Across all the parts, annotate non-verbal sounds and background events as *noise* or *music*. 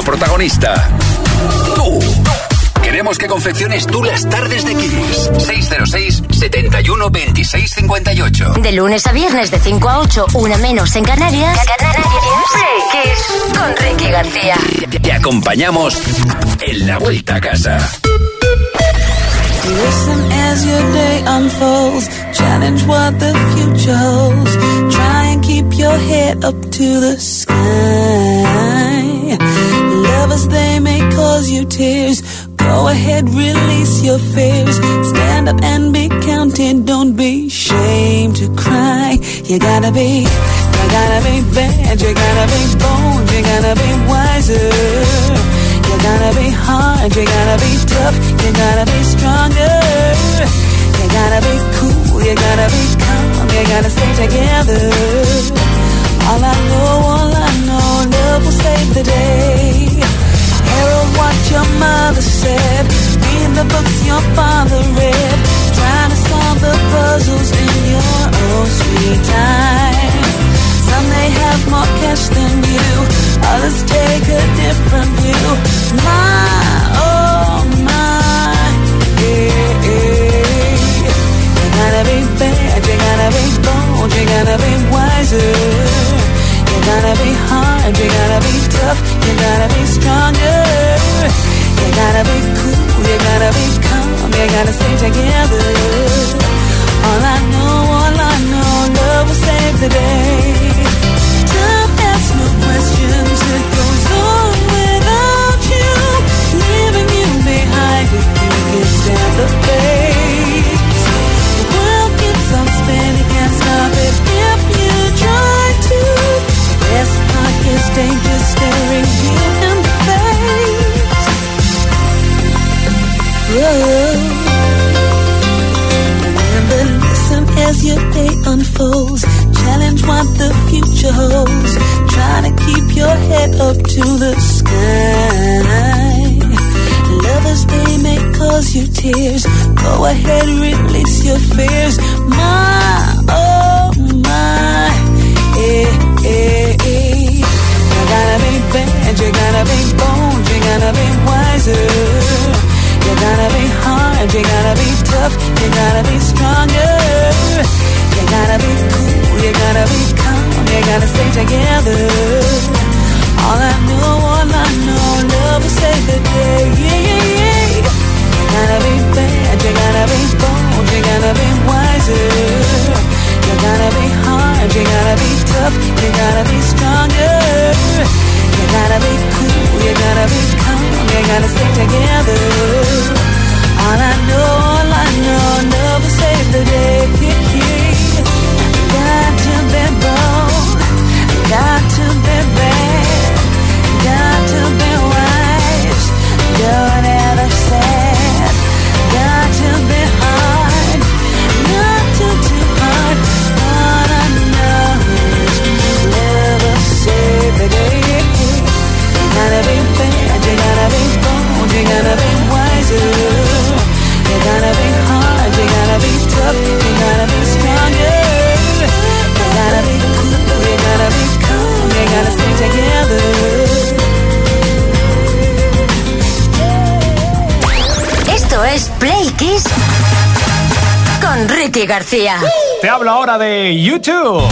Solo protagonista. Tú. Queremos que confecciones tú las tardes de Kiss. 606 71 26 58. De lunes a viernes de 5 a 8, una menos en Canarias. Play Kiss con Ricky García. Te acompañamos en la vuelta a casa. Listen as your day unfolds. Challenge what the future holds. Try and keep your head up to the sky. Lovers, they may cause you tears. Go ahead, release your fears. Stand up and be counted. Don't be ashamed to cry. You gotta be, you gotta be bad. You gotta be bold. You gotta be wiser. You gotta be hard, you gotta be tough, you gotta be stronger. You gotta be cool, you gotta be calm, you gotta stay together. All I know, all I know, love will save the day. Herald what your mother said, read the books your father read, trying to solve the puzzles in your own sweet time. Some may have more cash than you, others take a different view. My, oh my, yeah, yeah. You gotta be bad, you gotta be bold, you gotta be wiser. You gotta be hard, you gotta be tough, you gotta be stronger. You gotta be cool, you gotta be calm, you gotta stay together. All I know, all I know, love will save the day. Time asks no questions, it goes on without you. Leaving you behind if you can stand the pace. The world keeps on spinning, can't stop it if you try to. Best part is danger staring you As your day unfolds. Challenge what the future holds. Try to keep your head up to the sky. Lovers, they may cause you tears. Go ahead, release your fears. My, oh my, eh, eh, eh. Gotta be you gotta be bold, you gotta be wiser. You gotta be hard, you gotta be tough, you gotta be stronger. You gotta be cool, you gotta be calm, you gotta stay together. All I know, all I know, love will save the day. Yeah, yeah, yeah. You gotta be bad, you gotta be bold, you gotta be wiser. You gotta be hard, you gotta be tough, you gotta be stronger. Gotta be cool, you gotta be calm, you gotta stay together. All I know, all I know, will save the day. García. Te hablo ahora de YouTube.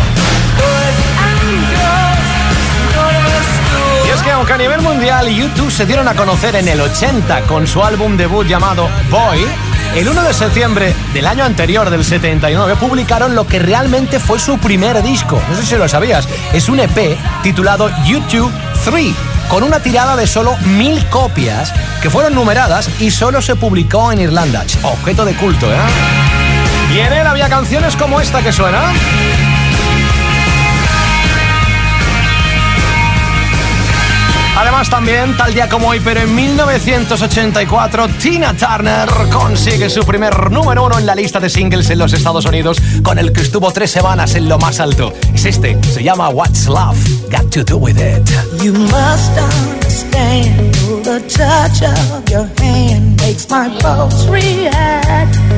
Y es que aunque a nivel mundial YouTube se dieron a conocer en el 80 con su álbum debut llamado Boy, el 1 de septiembre del año anterior, del 79, publicaron lo que realmente fue su primer disco. No sé si lo sabías. Es un EP titulado YouTube 3, con una tirada de solo mil copias que fueron numeradas y solo se publicó en Irlanda. Objeto de culto, ¿eh? Y en él había canciones como esta que suena. Además también, tal día como hoy, pero en 1984, Tina Turner consigue su primer número uno en la lista de singles en los Estados Unidos, con el que estuvo tres semanas en lo más alto. Es este, se llama What's Love, Got to Do With It. You must understand the touch of your hand makes my pulse react.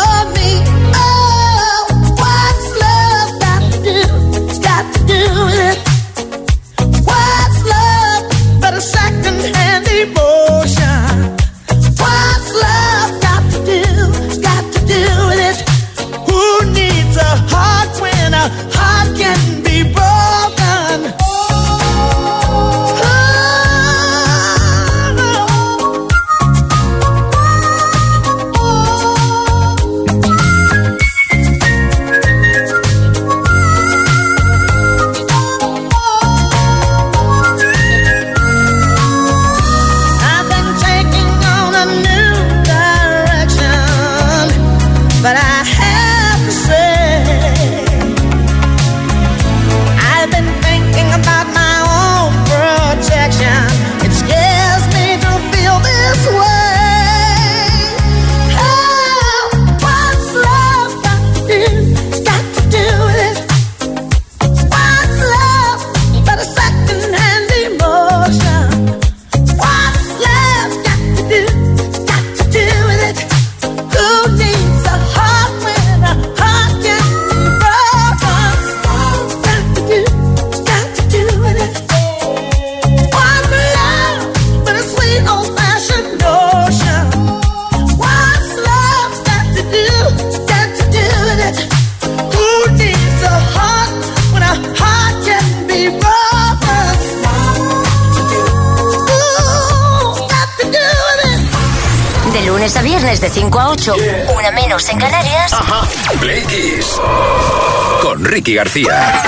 García.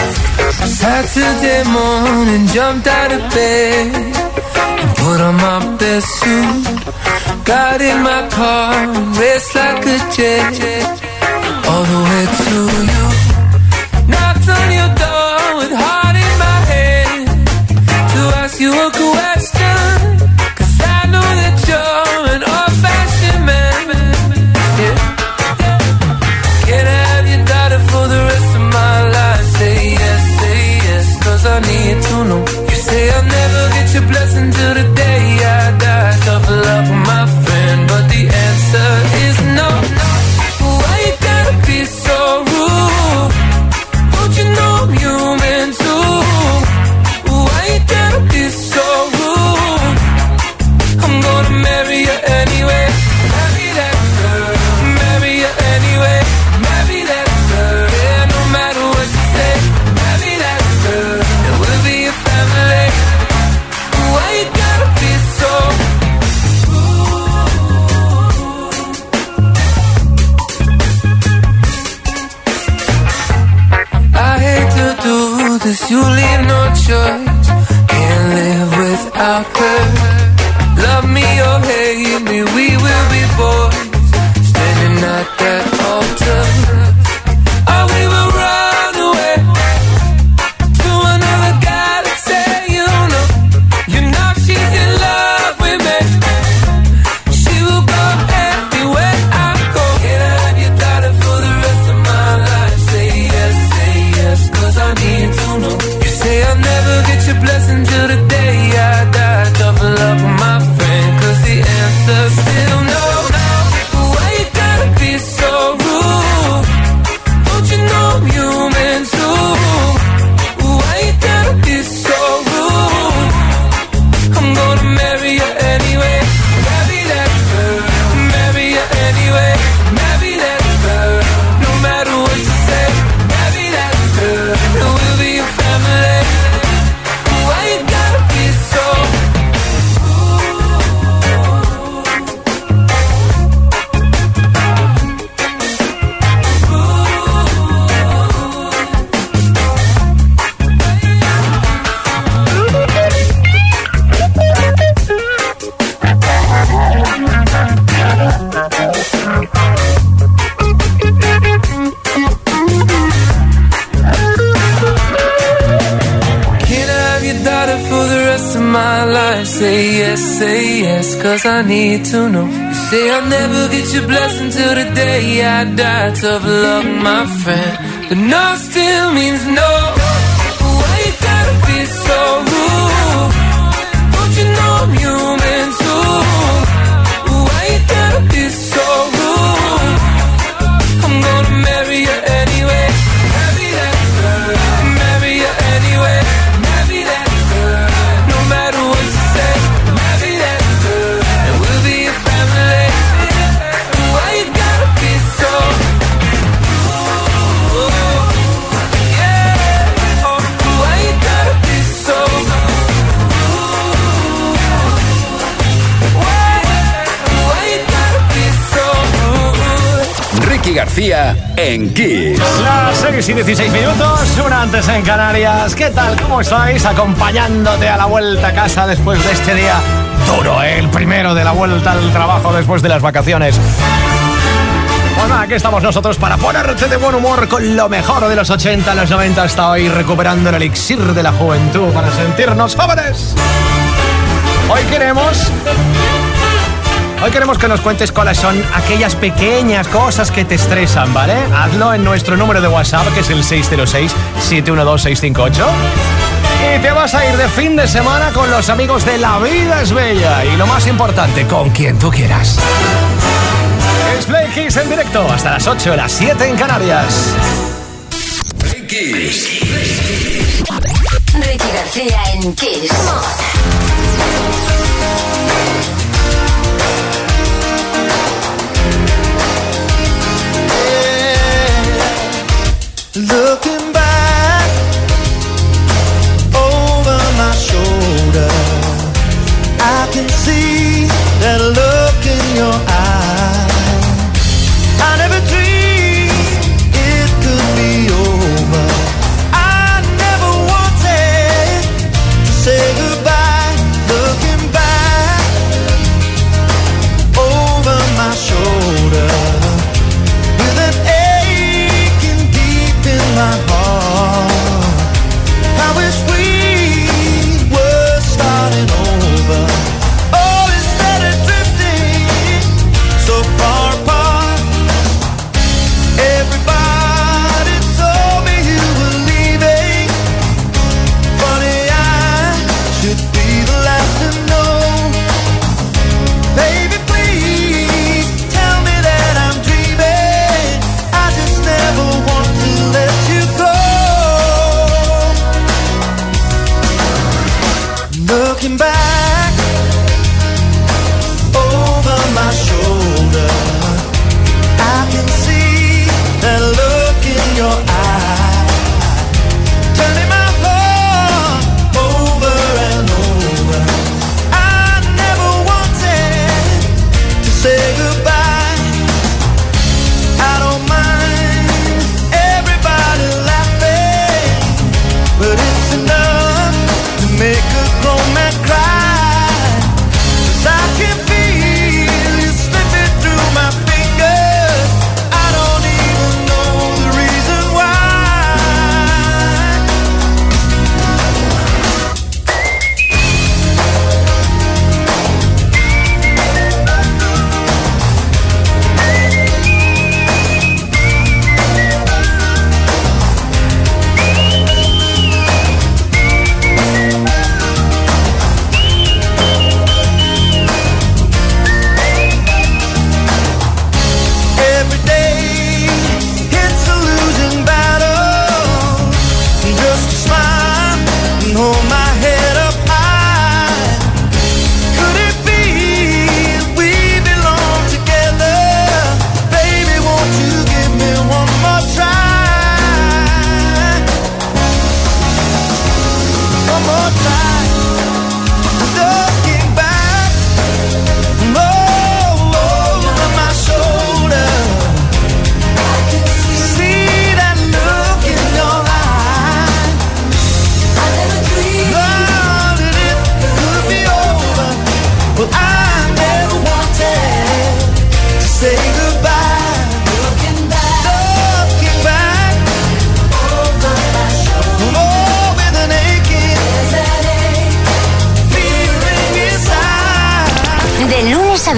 I need to know. You say I'll never get your blessing till the day I die. Tough love, my friend. But no still means no. En Kiss. Las 6 y 16 minutos, una antes en Canarias. ¿Qué tal? ¿Cómo estáis? Acompañándote a la vuelta a casa después de este día duro, ¿eh? el primero de la vuelta al trabajo después de las vacaciones. Pues nada, aquí estamos nosotros para ponerte de buen humor con lo mejor de los 80, los 90 hasta hoy, recuperando el elixir de la juventud para sentirnos jóvenes. Hoy queremos Hoy queremos que nos cuentes cuáles son aquellas pequeñas cosas que te estresan, ¿vale? Hazlo en nuestro número de WhatsApp, que es el 606-712-658. Y te vas a ir de fin de semana con los amigos de La Vida es Bella. Y lo más importante, con quien tú quieras. Es Play Kiss en directo hasta las 8, las 7 en Canarias. Play Kiss. Ricky García en Kiss. Looking back over my shoulder, I can see that look in your eyes.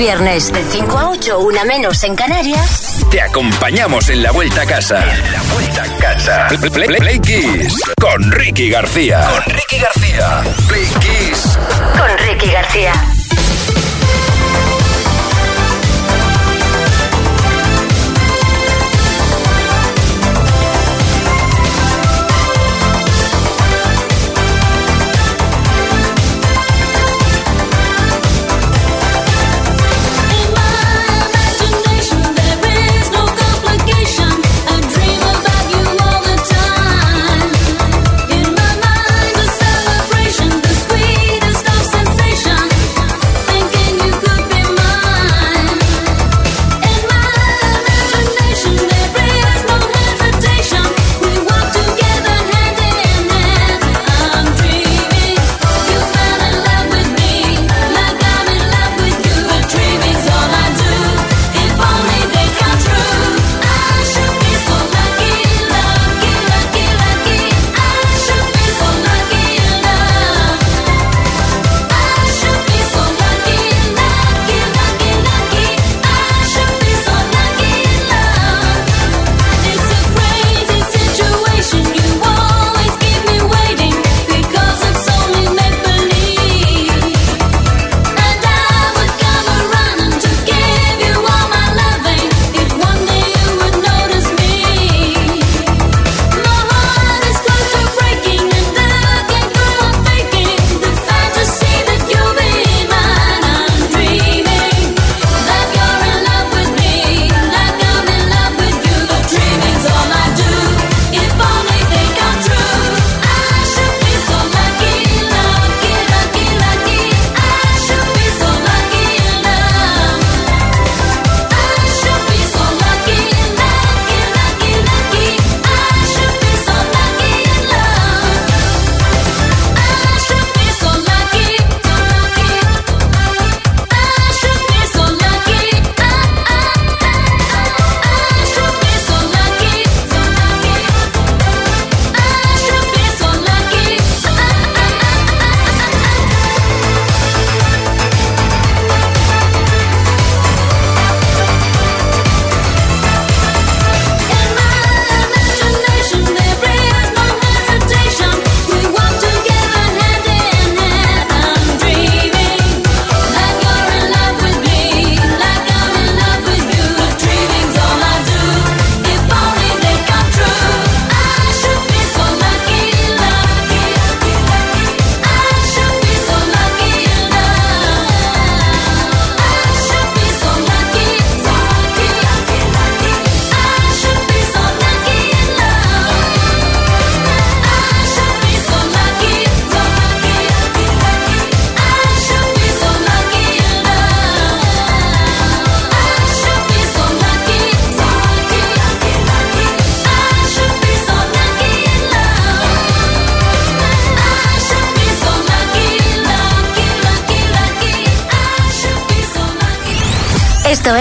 viernes de 5 a 8, una menos en Canarias, te acompañamos en la vuelta a casa. En la vuelta a casa. Play, Kiss con Ricky García. Con Ricky García. Play Kiss con Ricky García.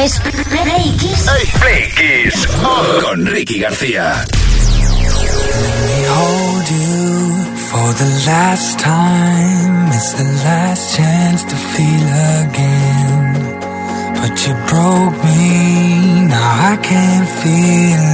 es Play Kiss. Hey, Play Kiss. Oh, con Ricky García. Hold you for the last time. It's the last chance to feel again. But you broke me. Now I can't feel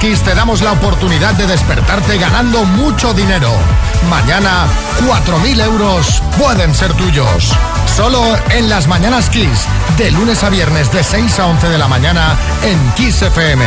Kiss te damos la oportunidad de despertarte ganando mucho dinero. Mañana, 4.000 euros pueden ser tuyos. Solo en las Mañanas Kiss, de lunes a viernes de 6 a 11 de la mañana en Kiss FM.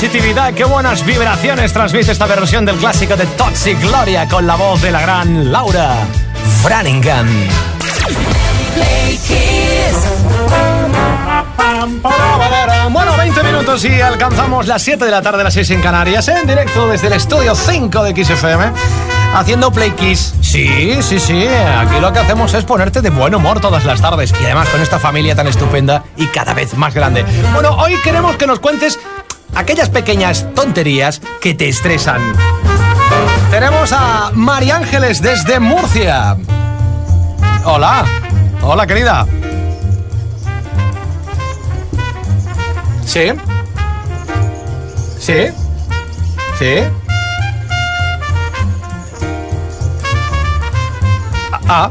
Positividad, qué buenas vibraciones transmite esta versión del clásico de Toxic Gloria con la voz de la gran Laura Branningham. Bueno, 20 minutos y alcanzamos las 7 de la tarde, las 6 en Canarias, en directo desde el estudio 5 de XFM, haciendo Play Kiss. Sí, sí, sí, aquí lo que hacemos es ponerte de buen humor todas las tardes y además con esta familia tan estupenda y cada vez más grande. Bueno, hoy queremos que nos cuentes aquellas pequeñas tonterías que te estresan. Tenemos a María Ángeles desde Murcia. Hola, hola querida. Sí. Sí. Sí. Ah.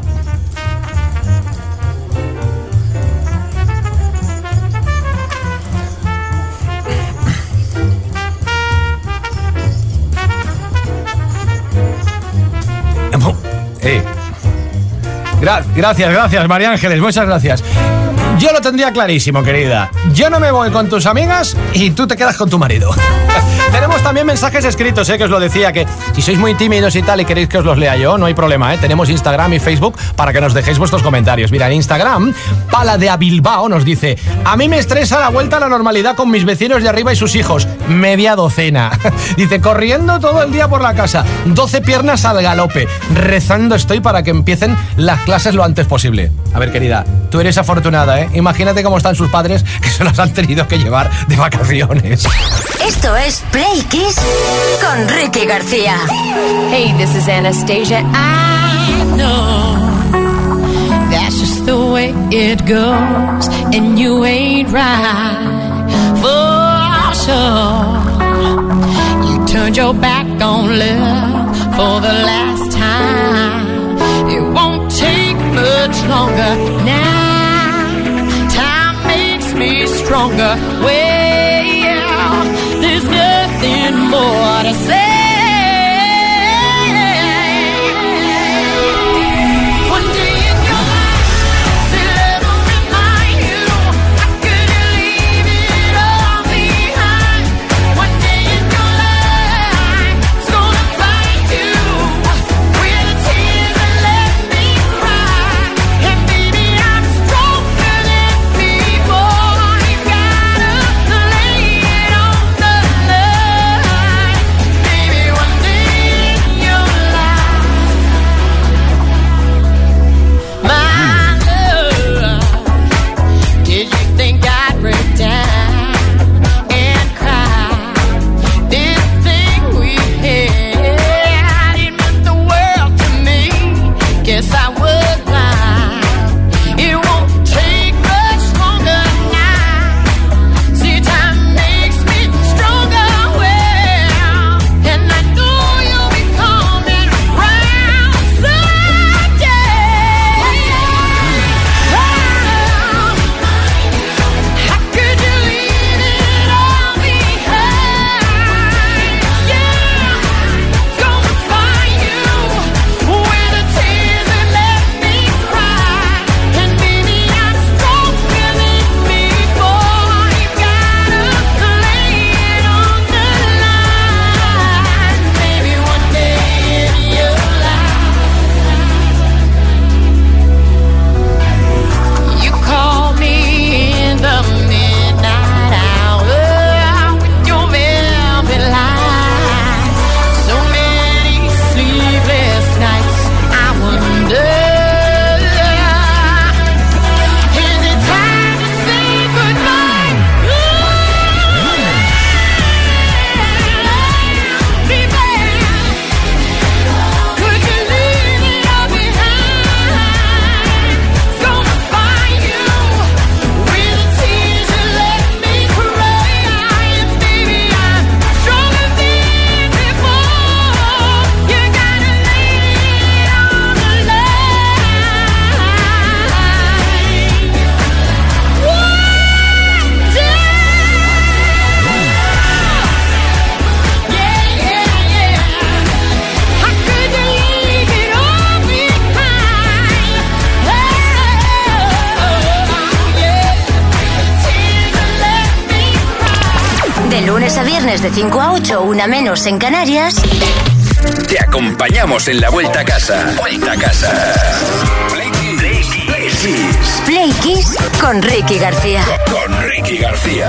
Eh. Gra- gracias, gracias, María Ángeles, muchas gracias. Yo lo tendría clarísimo, querida. Yo no me voy con tus amigas y tú te quedas con tu marido. *laughs* Tenemos también mensajes escritos, ¿eh? que os lo decía, que si sois muy tímidos y tal y queréis que os los lea yo, no hay problema. ¿eh? Tenemos Instagram y Facebook para que nos dejéis vuestros comentarios. Mira, en Instagram, Pala de Abilbao nos dice, a mí me estresa la vuelta a la normalidad con mis vecinos de arriba y sus hijos. Media docena. *laughs* dice, corriendo todo el día por la casa, 12 piernas al galope. Rezando estoy para que empiecen las clases lo antes posible. A ver, querida, tú eres afortunada, ¿eh? Imagínate cómo están sus padres *laughs* que se los han tenido que llevar de vacaciones. Esto es Play Kiss con Ricky García. Hey, this is Anastasia. I know that's just the way it goes, and you ain't right for sure. You turned your back on love for the last time. It won't take much longer now. Time makes me stronger. Well, there's nothing more to say. De 5 a 8, una menos en Canarias. Te acompañamos en la vuelta a casa. Vuelta a casa. Play Kiss. Play Kiss. Con Ricky García. Con Ricky García.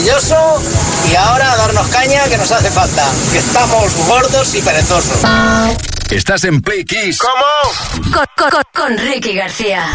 maravilloso y ahora a darnos caña que nos hace falta, que estamos gordos y perezosos. Estás en Play Kiss. ¿Cómo? Con, con, Ricky García.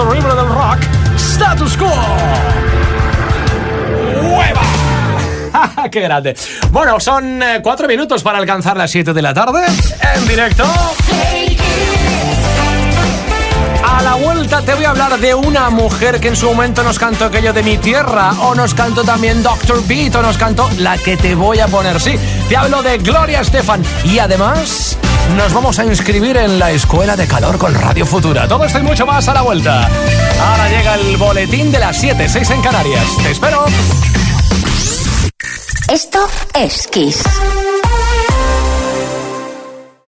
horrible del rock, Status Quo. ¡Hueva! *laughs* ¡Qué grande! Bueno, son eh, cuatro minutos para alcanzar las 7 de la tarde en directo. A la vuelta te voy a hablar de una mujer que en su momento nos cantó aquello de mi tierra, o nos cantó también Doctor Beat, o nos cantó la que te voy a poner, sí. Te hablo de Gloria Estefan y además nos vamos a inscribir en la Escuela de Calor con Radio Futura. Todo esto y mucho más a la vuelta. Ahora llega el boletín de las 7, 6 en Canarias. Te espero. Esto es Kiss.